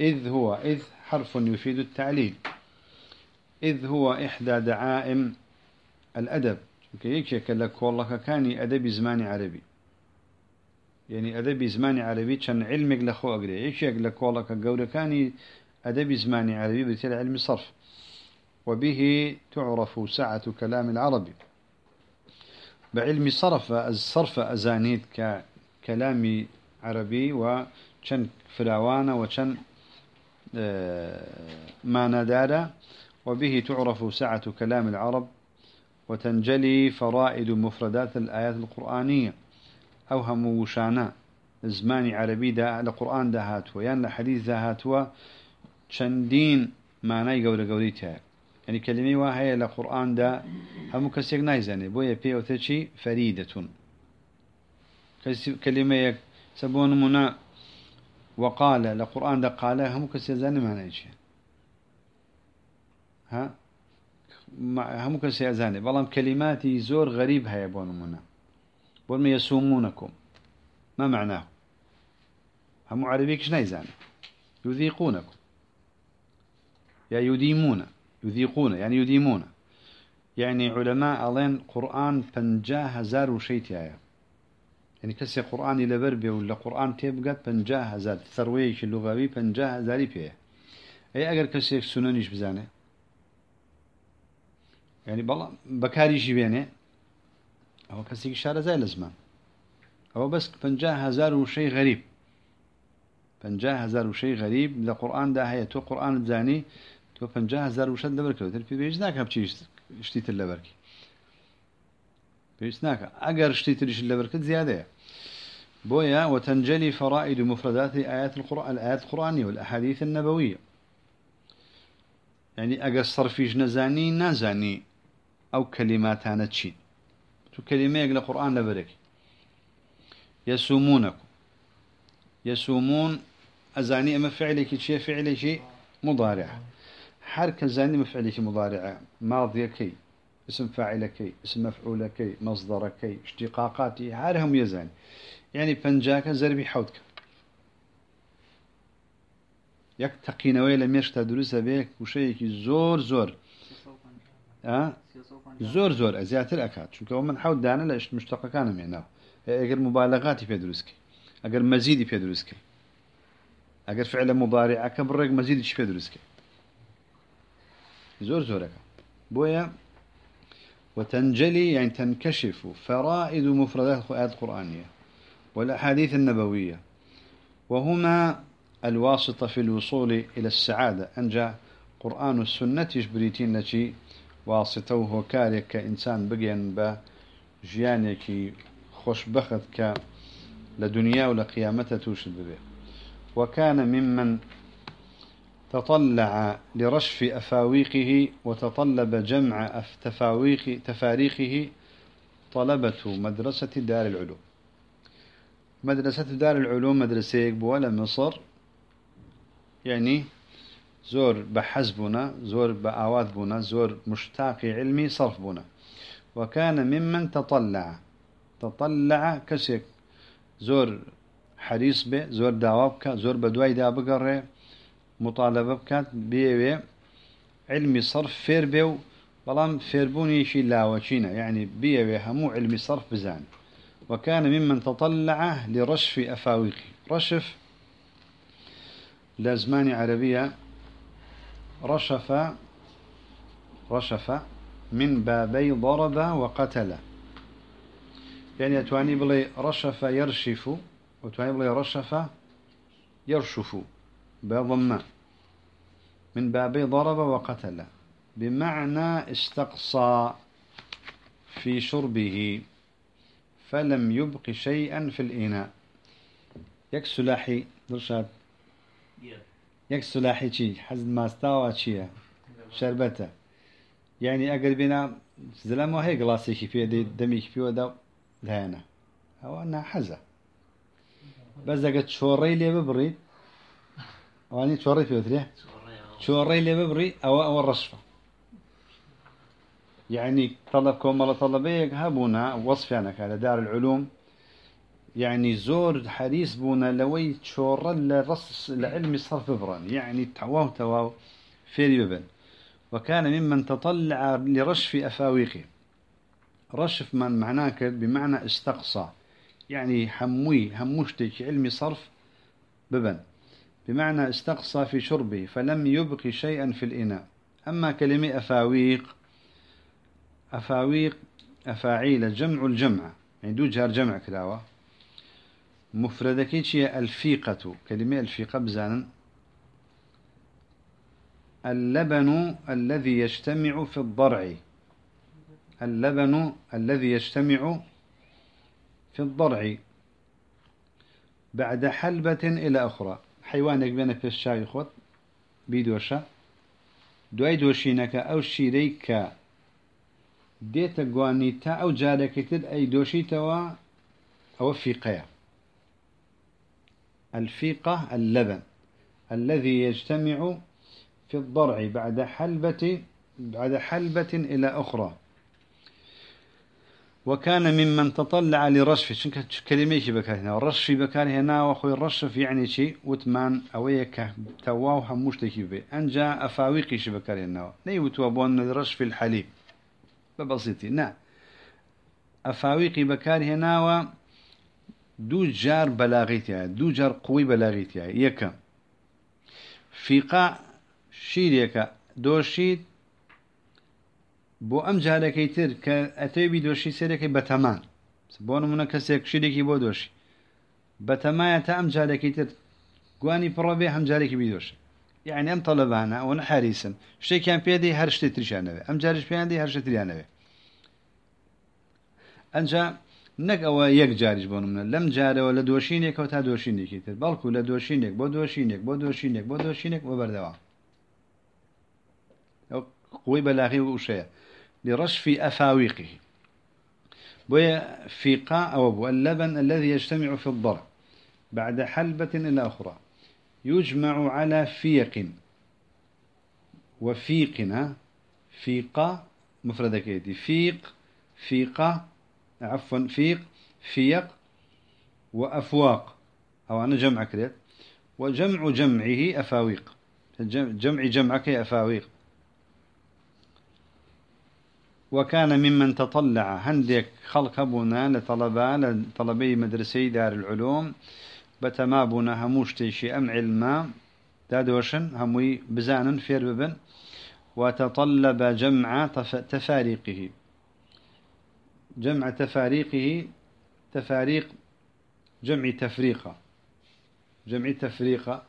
إذ هو إذ حرف يفيد التعليل. إذ هو إحدى دعائم الأدب. يكيك لك والله كاني أدبي زماني عربي. يعني أدبي زماني عربي كان علمك لخو أقري. يكيك لك والله كاني أدبي زماني عربي بتل علم الصرف وبه تعرف سعة كلام العربي بعلم صرف الصرف أزانيد ككلام عربي وشن فلاوانة وشن آه، ما ندارة وبه تعرف سعة كلام العرب وتنجلي فرائد مفردات الآيات القرآنية. أو هم وشانا زمان عربي دا القرآن دا هاتوا يعني دا هاتوا شندين معنى قولة قوليتها. يعني كلمة واحدة لقرآن دا هم كسيك نايزاني بويا بي أو تشي فريدة كلمة سبون منا وقال لقرآن دا قال هم كسيك زاني معنى ها؟ هم كسي أزاني بلام كلماتي زور غريب هيا بون منا بون يسومونكم ما معناه هم عربيكش نايزاني يذيقونكم يا يديمون يذيقون يعني يديمون يعني علماء ألين قرآن فنجاه هزار وشيت يا يعني كسي قرآن لبربي ولا قرآن تبقى فنجاه هزار. ثرويش اللغوي فنجاه هزاري فيه أي أجر كسي سننش بزانه يعني بالله بكاري جيبينه أو كسيك شارة زي لزمان. أو بس فنجاه هزار وشيء غريب. فنجاه هزار وشيء غريب. لقرآن ده هي تو قرآن بزاني؟ تو فنجاه هزار وشد لبركة. تلفي بيج ذاك بتشي اشتيت اللبركي بيج ذاك أجر اشتيت ليش اللبركة زيادة. بويا وتنجلي فرائد مفردات آيات القرآن الآيات القرآنية والأحاديث النبوية. يعني أجر صرفيج نزاني نزاني أو كلماتان تشين. تو كلمة يقل القرآن لبرك يسومونكم. يسومون أزاني أما فعلك شيء فعلك مضارع. حركة زاني مفعلك مضارع. ماضي كي اسم فاعل كي اسم مفعول كي مصدر كي اشتقاقاتي هارهم يزاني. يعني فنجاك زربي حوتك. يك لم يشتا دروسة بيك وشيكي زور زور. أه؟ زور زور أزياتر أكاد. شو من حاول دانا لأش مشتقة كان معناه. أجر مبالغاتي في دروسكي. أجر مزيدي في دروسكي. أجر فعل مضارع كبرق مزيد في دروسكي. زور زورك. بويا وتنجلي يعني تنكشف فرائد مفردات الآيات القرآنية والأحاديث النبوية. وهما الواسطة في الوصول إلى السعادة. أنجا قرآن السنة يشبريتين لشي واسطة كارك كإنسان بقين با جيانك خوشبخت ك لدنيا ولقيامته توشد به. وكان ممن تطلع لرشف أفاويقه وتطلب جمع تفاويق تفاريقه طلبة مدرسة دار العلوم. مدرسة دار العلوم مدرسة بولا مصر يعني زور بحزبنا زور بأعواد بنا زور مشتاق علمي صرف بنا وكان ممن تطلع تطلع كسك زور حريص به زور داوابك زور بدواي دا بقره مطالبة بكات بيوي علمي صرف بيو بلام فيربوني شي لاوشينا يعني بيوي همو علمي صرف بزان. وكان ممن تطلع لرشف أفاويقي. رشف لأزماني عربية رشف رشف من بابي ضرب وقتل. يعني أتواني بلي رشف يرشف وتواني بلي رشف يرشف. بضم. من بابي ضرب وقتل. بمعنى استقصى في شربه فلم يبق شيئا في الإناء. يكسلاحي درشات يك سلاحي شي حزب ما استوى شي شربته يعني أقل بنا زلمة هي قلاسي في دي دمي في ودا لهنا هو أنها حزة بس قد شوري لي ببري واني شوري في وتريه شوري لي ببري أو أو الرشفة يعني طلبكم ولا طلبيك هبونا وصف يعني على دار العلوم. يعني زور حريص بونا لوي تشور لرص لعلم صرف بران. يعني تواو تواو فيري ببن. وكان ممن تطلع لرشف أفاويقه. رشف من معناك بمعنى استقصى. يعني حموي هموشتك علم صرف ببن. بمعنى استقصى في شربه فلم يبقي شيئا في الإناء. أما كلمة أفاويق أفاويق أفاعيل جمع الجمع. يعني دو جار جمع كلاوة. مفردك هي الفيقة. كلمة الفيقة بزانا اللبن الذي يجتمع في الضرع. اللبن الذي يجتمع في الضرع. بعد حلبة إلى أخرى. حيوانك بينك في الشاي خط بيدوشا دوای دۆشینەکە أو شیرەی ديتا قوانيتا أو جارك أي دوشيتا أو فيقيا الفيقة اللبن الذي يجتمع في الضرع بعد حلبة بعد حلبة إلى أخرى. وكان ممن تطلع لرشف. شنك كلمة بكار هنا الرشف بكار هنا وخوي الرشف يعني شيء وتمان أويك تواو هموش تكيبه أنجا أفاويقي شبكار هنا نيوت وابون الرشف الحليب. ببسيطي. نعم أفاويقي بكار هنا دو جار بلاغيتها دو جار قوي بلاغيتها يكا. فيقا شيريكا دوشيت بو ام جارێکی تر کە ئەتەوی دۆشی سێرەکەی بەتەمان بۆ نمونە کەسێک شیرێکی بۆ دۆشی. بەتەمایە تا ئەم جارێکی تر گوانی پڕۆبێ هەم جارێکی بیدۆشی یعنی ئەم تەلەبانە ئەوە حریسن شتێکیان پێدەی هەر شتێ تریشانەوێ ئەم جارش پێیاندی هەر شتریانەوێ ئەنجا نەک ئەوە یەک جاریش بۆ منە لەم جارەوە لە دۆشینێکەوە تا دۆشینێکی تر. بەڵکو لە دۆشینێک بۆ دۆشینێک بۆ دۆشینێک بۆ دۆشینێک بۆ بەردەوام. قوی بەلاغی و وشەیە لرشف أفاويقه. بويا فيقاء أو اللبن الذي يجتمع في الضرع بعد حلبة إلى أخرى يجمع على فيق. وفيقنا فيقا مفردة كيدي فيق فيقا عفوا فيق فيق وأفواق. أو أنا جمع كريت وجمع جمعه أفاويق. جمع جمعك أفاويق. وكان ممن تطلع. هندك خلق أبونا لطلبة لطلبي مدرسي دار العلوم. بتمابنا هموش تيشي أم علما دادوشن هموي بزانا فير ببن. وتطلب جمع تفاريقه. جمع تفاريقه تفاريق جمع تفريقة جمع تفريقة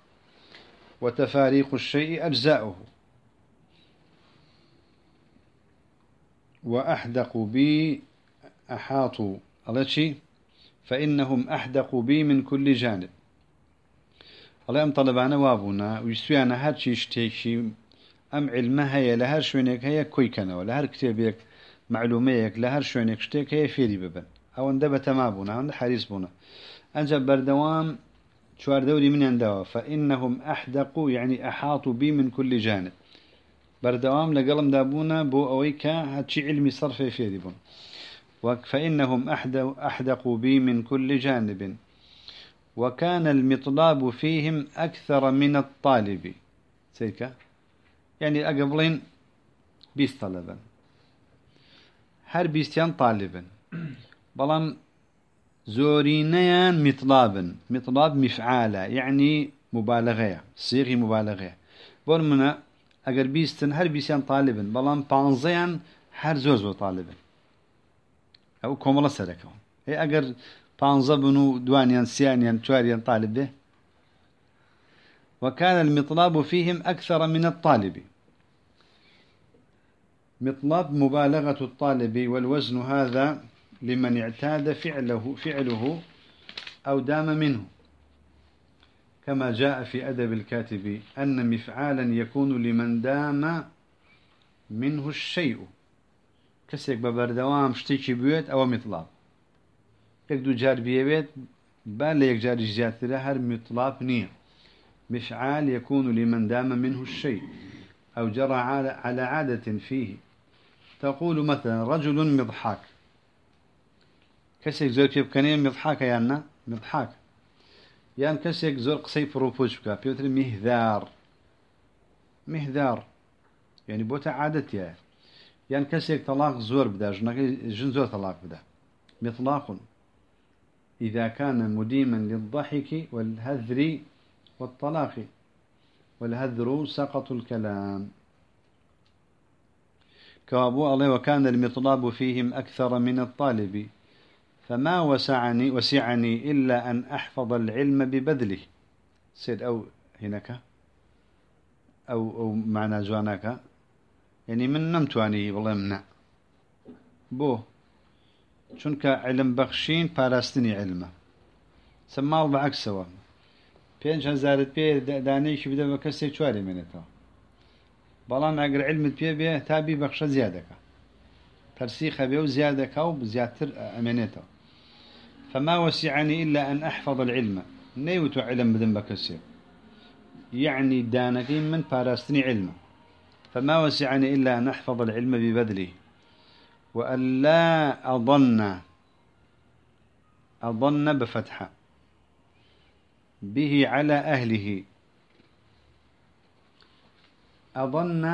وتفاريق الشيء أجزاؤه. وأحدقوا بي أحاطوا. الله فإنهم أحدقوا بي من كل جانب. الله أم طلبانا وابونا ويستويانا هاتشي شتيشي أم علمها هي لهر شوينك هي كويكنا ولهر كتابيك معلوميك لهر شوينك شتيك هي فيري ببن. أو اندبت ما بونا عند حريص بونا. أنجب بردوام شوار دوري من عندها فإنهم أحدقوا يعني أحاطوا بي من كل جانب. بردوام لقلم دابونا بو أويكا هاتشي علمي صرفي في ديبون فإنهم أحدقوا بي من كل جانب. وكان المطلاب فيهم أكثر من الطالب. سيكا يعني أقبلين بيس طلبا. هر بيستيان طالبا. بلان زورينيان مطلابا. مطلاب مفعالة يعني مبالغة صيغي مبالغة برمنا اگر بیستن هر بیستیان طالبن. بەڵام پانزەیان هەر زۆر زۆر طالبن. ئەو کۆمەڵە سەرەکەون. هی ئەگەر پانزە بن و دوانیان سیانیان چواریان طالب به وكان المطلاب فيهم أكثر من الطالب. مطلب مبالغة الطالب والوزن هذا لمن اعتاد فعله فعله أو دام منه. كما جاء في أدب الكاتب أن مفعالا يكون لمن دام منه الشيء. كسيك ببردوام شتيكي بيوت أو مطلاب يك دو جار بيوت بل يك جار جاتره هر مطلاب نية مفعال يكون لمن دام منه الشيء. أو جرى على عادة فيه. تقول مثلا رجل مضحاك كسيك زوجي بكنين مضحاك يعني مضحاك یان کەسێک زۆر قسەی پرۆپۆچ بکە پێوتر میهدار میهدار یعنی بۆتە عادەتە یان تەلاق زۆر بدا. ژن زۆر تەلاق بدا. مطلاق. إذا كان مديما للضحك والهذر والطلاق. والهذر سقط الكلام. كابو الله وكان المطلاب فيهم أكثر من الطالب. فما وسعني وسعني إلا أن أحفظ العلم ببذله. سيد أو هناك؟ أو أو معنى جوانك يعني من نمتواني والله منع بو چونك علم بخشين باراستني علمه. سمال بعكسه پێنج هزارت پێ دانەیەکی بدە بە کەسێک چوارێ مێنێتەوە بەڵام ئەگەر علمت پێ بێ تابی بەخشە زیادەکە. تەرسی خەبێ و زیادەکە و زیاتر ئەمێنێتەوە. فما وسعني إلا أن أحفظ العلم. نيوت علم بدن بكسير يعني دانكين من باراستني علما فما وسعني إلا أن أحفظ العلم ببذله. وأن لا أظن أظن بفتحة به على أهله. أظن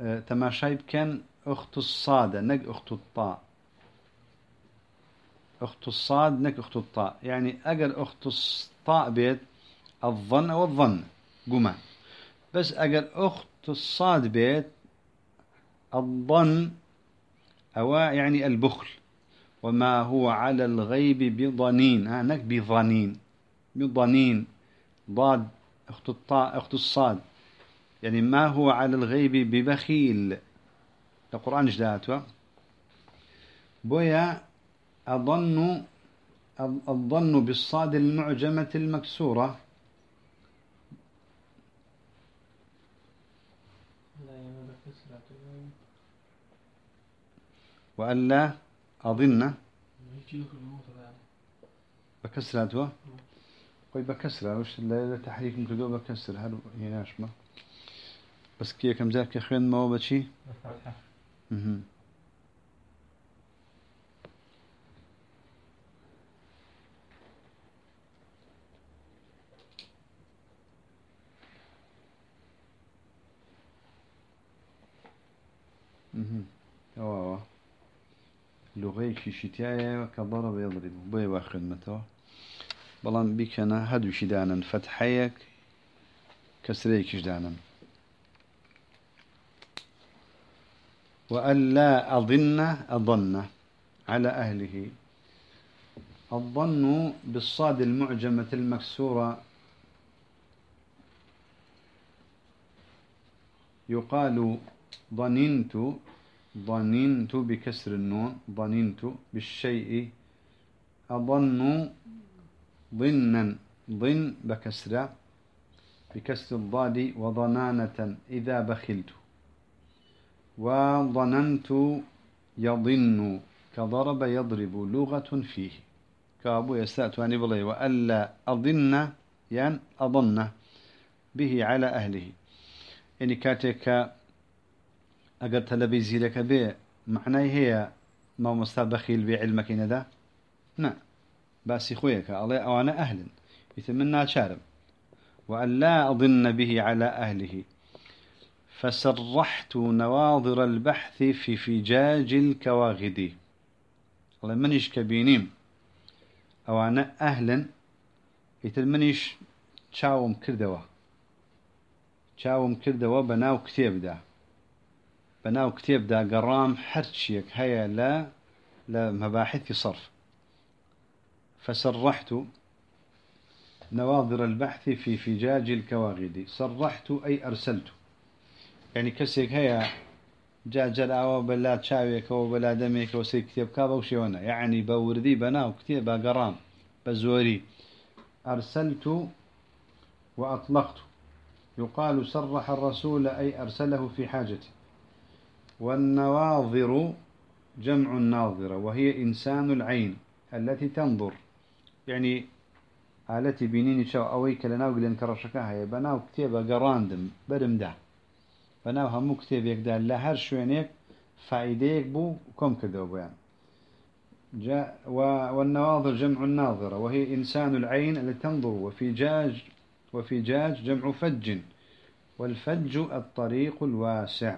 آه، تماشايب كان أخت الصادة نق أخت الطاء. أخت الصاد نك أخت الطاء. يعني أجر أخت الطاء بيت الظن أو الظن جمع بس أجر أخت الصاد بيت الظن أو يعني البخل. وما هو على الغيب بضنين. ها نك بظنين بضنين. ضاد أخت الطاء أخت الصاد. يعني ما هو على الغيب ببخيل. القرآن جداته بويا أظن الظن بالصاد المعجمة المكسورة. وألا أظن. بكسرة. قوي بكسرة. وش لا تحريك مكدو بكسر هل هناش ما بس كي كم ذاك خين ما هو بشي؟ أها أوه لغيك شتاية كضرب يضرب بي واخد متو بلان بيك أنا هدو شدانا فتحيك كسريك شدانا وألا أظن أظن على أهله الظن بالصاد المعجمة المكسورة يقال ظننت ظننت بكسر النون ظننت بالشيء. أظن ظنا ظن بكسر بكسر الضاد وضنانة إذا بخلت. وظننت يظن كضرب يضرب لغة فيه. كابو يستأتواني بلي وألا أظن يعني أظن به على أهله. يعني كاتك تلبي زيلك به معناه هي ما مستبخيل بعلمك ندا نعم بأسي خويك الله أو أنا أهل يتمنى شارب وأن لا أظن به على أهله. فسرحت نواظر البحث في فجاج الكواغد. الله منيش كبينيم؟ أو أنا أهلا يتمنيش تشاوم كردوا. تشاوم كردوا بناو كتاب ده بناو كتاب دا قرام حرشيك هيا لا لمباحث صرف. فسرحت نواظر البحث في فجاج الكواغد. سرحت أي أرسلت. يعني كسيك هيا جا جرعوا بلا تشاويك وبلا دميك وسي كتاب كابا وشيونا. يعني بوردي بناو كتاب قرام بزوري. أرسلت وأطلقت. يقال سرح الرسول أي أرسله في حاجته والنواظر جمع الناظرة وهي إنسان العين التي تنظر. يعني آلتي بينيني شو أويك لناو قلن كرشكاها بناو كتابة قراندم برم ده. بناو همو كتاب يكدا لهر شوينيك فايديك بو كم كدو بيان جاء والنواظر جمع الناظرة وهي إنسان العين التي تنظر وفي جاج وفي جاج جمع فج والفج الطريق الواسع.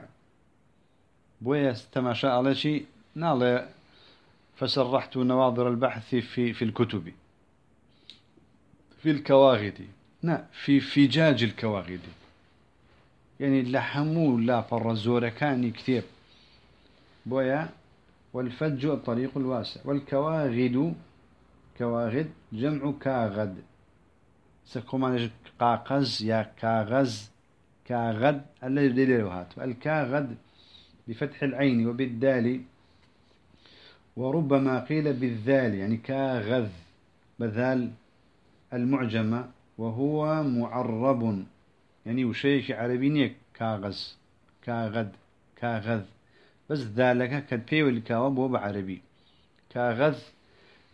بويا تماشى على شيء نال فسرحت نواظر البحث في في الكتب. في الكواغد نا في فجاج الكواغد يعني لحمو لا فرزور كان كثير. بويا والفج الطريق الواسع. والكواغد كواغد جمع كاغد سكومان قاقز يا كاغز كاغد الذي دليل الكاغد بفتح العين وبالدال. وربما قيل بالذال يعني كاغذ بذال المعجمة وهو معرب يعني وشيش عربي كاغز كاغد كاغذ. بس ذلك كتبي والكاوب هو بعربي. كاغذ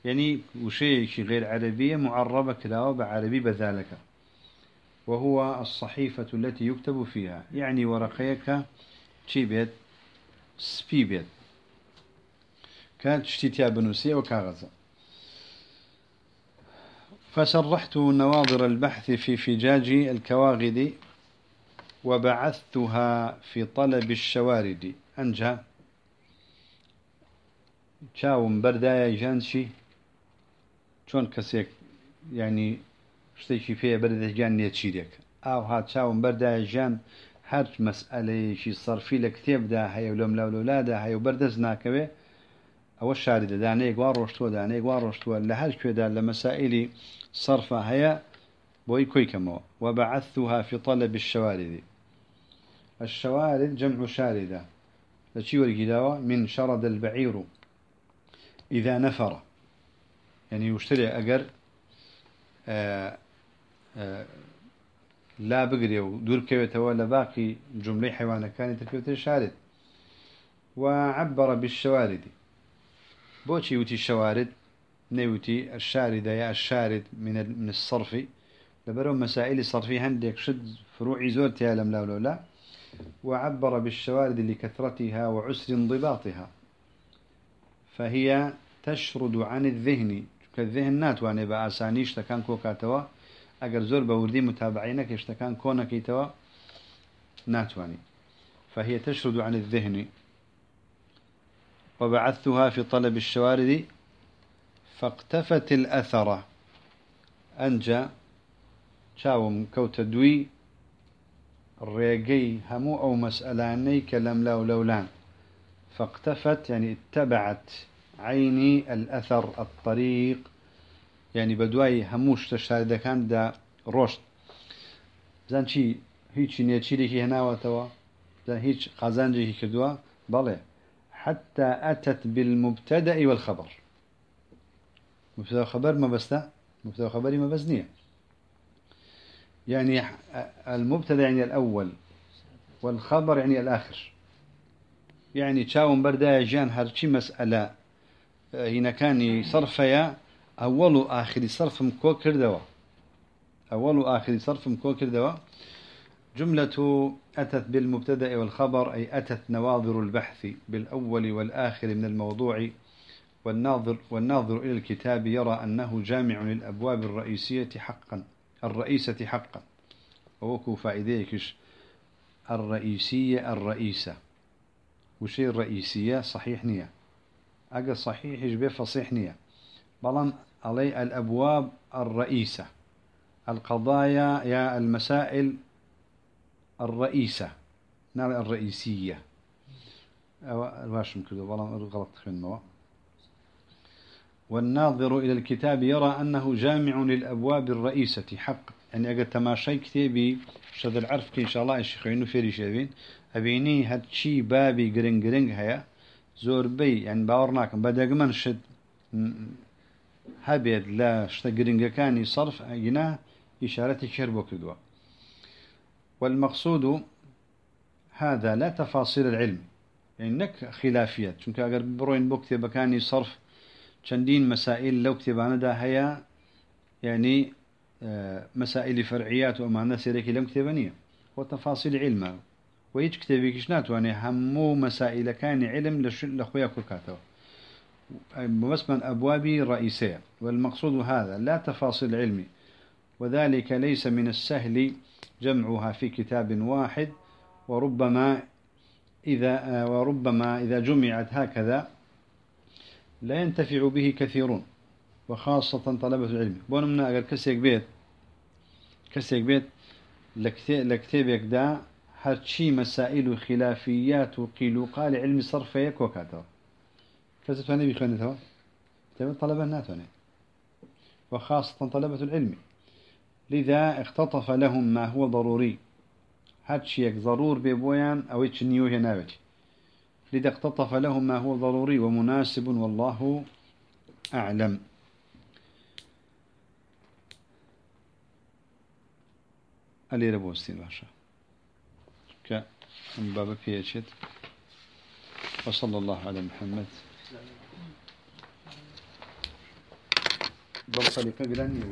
يعني وشيش غير عربية معربة كلاوة بعربي بذلك. وهو الصحيفة التي يكتب فيها. يعني ورقيك تشيبت سبي بيت كانت تشتيتها بنوسية وكاغزة فسرحت نواظر البحث في فجاج الكواغد وبعثتها في طلب الشوارد. أنجا. شاوم بردايا جانشي شون كسيك يعني شتيشي فيها بردايا جان نيتشيدك أو هات شاوم هر مسئله شي صرفي لكتاب ده هي ولم لا ولاده هي وبردز ناكوي أو الشارد دانه يقوار روشتو دانه يقوار روشتو لهر كودا لمسائل صرفة هي بوي كوي كمو وبعثتها في طلب الشوارد. الشوارد جمع شاردة لشي والقداوة من شرد البعير. إذا نفر. يعني يشتري أجر لا بقري ودور كويته ولا باقي جملة حيوانة كانت تكويته شارد. بالشوارد بوشي وتي الشوارد نيوتي الشاردة يا الشارد من من الصرف. لبرو مسائل صرفي هندك شد فروعي زورتي لم لا لا. وعبر بالشوارد لكثرتها وعسر انضباطها. فهي تشرد عن الذهن. كالذهن ناتواني بأسانيش تكان كوكاتوا. أجر زور بوردي متابعينك يشتكان كونك توا ناتواني فهي تشرد عن الذهن. وبعثتها في طلب الشوارد. فاقتفت الأثر. أنجا. شاوم كوت دوي. الريقي همو أو مسألاني كلم لو لولان. فاقتفت يعني اتبعت عيني الأثر الطريق. يعني بدواي هموش تشارد كان دا رشد زان نيتشيري هنا وتوا زان هيتش قازانجي كدوا بله حتى أتت بالمبتدأ والخبر. مبتدأ وخبر ما بستا مبتدأ وخبري ما بزنية يعني المبتدأ يعني الأول والخبر يعني الآخر. يعني تشاوم بردا جان هرشي مسألة هنا كان صرفيا أول وآخر صرف مكو كردوا. أول وآخر صرف مكو كردوا. جملة أتت بالمبتدأ والخبر أي أتت نواظر البحث بالأول والآخر من الموضوع. والناظر والناظر إلى الكتاب يرى أنه جامع للأبواب الرئيسية حقا. الرئيسة حقا. ووكو فائديكش الرئيسية الرئيسة. وشي الرئيسية صحيح نية. أقل صحيح يجبه فصيح نية. بلان علي الأبواب الرئيسة. القضايا يا المسائل الرئيسة نعم الرئيسية. بلان غلط والناظر إلى الكتاب يرى أنه جامع للأبواب الرئيسة حق. يعني أجد تماشي كتابي شد العرف إن شاء الله الشيخين في ريشابين أبيني هاد شي بابي جرين جرين هيا. زور بي يعني باورناكم بدأ من لا شتا جرين كاني صرف جنا إشارة شربو كدوا والمقصود هذا لا تفاصيل العلم. يعني نك خلافيات. شنك أجر بروين بكتب كاني صرف چندين مسائل لو كتبانا دا هيا يعني آه، مسائل فرعيات وما سيرك لم كتبانية وتفاصيل علم ويج كتابي كشنات واني همو مسائل كان علم لخويا كركاتو بس من أبوابي رئيسية والمقصود هذا لا تفاصيل علمي وذلك ليس من السهل جمعها في كتاب واحد وربما إذا وربما إذا جمعت هكذا لا ينتفع به كثيرون وخاصة طلبة العلم. بونمنا أقل كسيك بيت كسيك بيت لكتابك دا هرشي مسائل خلافيات وقيل وقال علم صرف يكوكاتو. كذا بخوانتها تبع طلبة ناتوني وخاصة طلبة العلم. لذا اختطف لهم ما هو ضروري. هاتشيك ضرور ببويان أو يتشنيوه نابتي لذا اختطف لهم ما هو ضروري ومناسب والله أعلم. ألي ربوستين باشا. من باب بيشت وصلى الله على محمد. vamos salir com a graninha,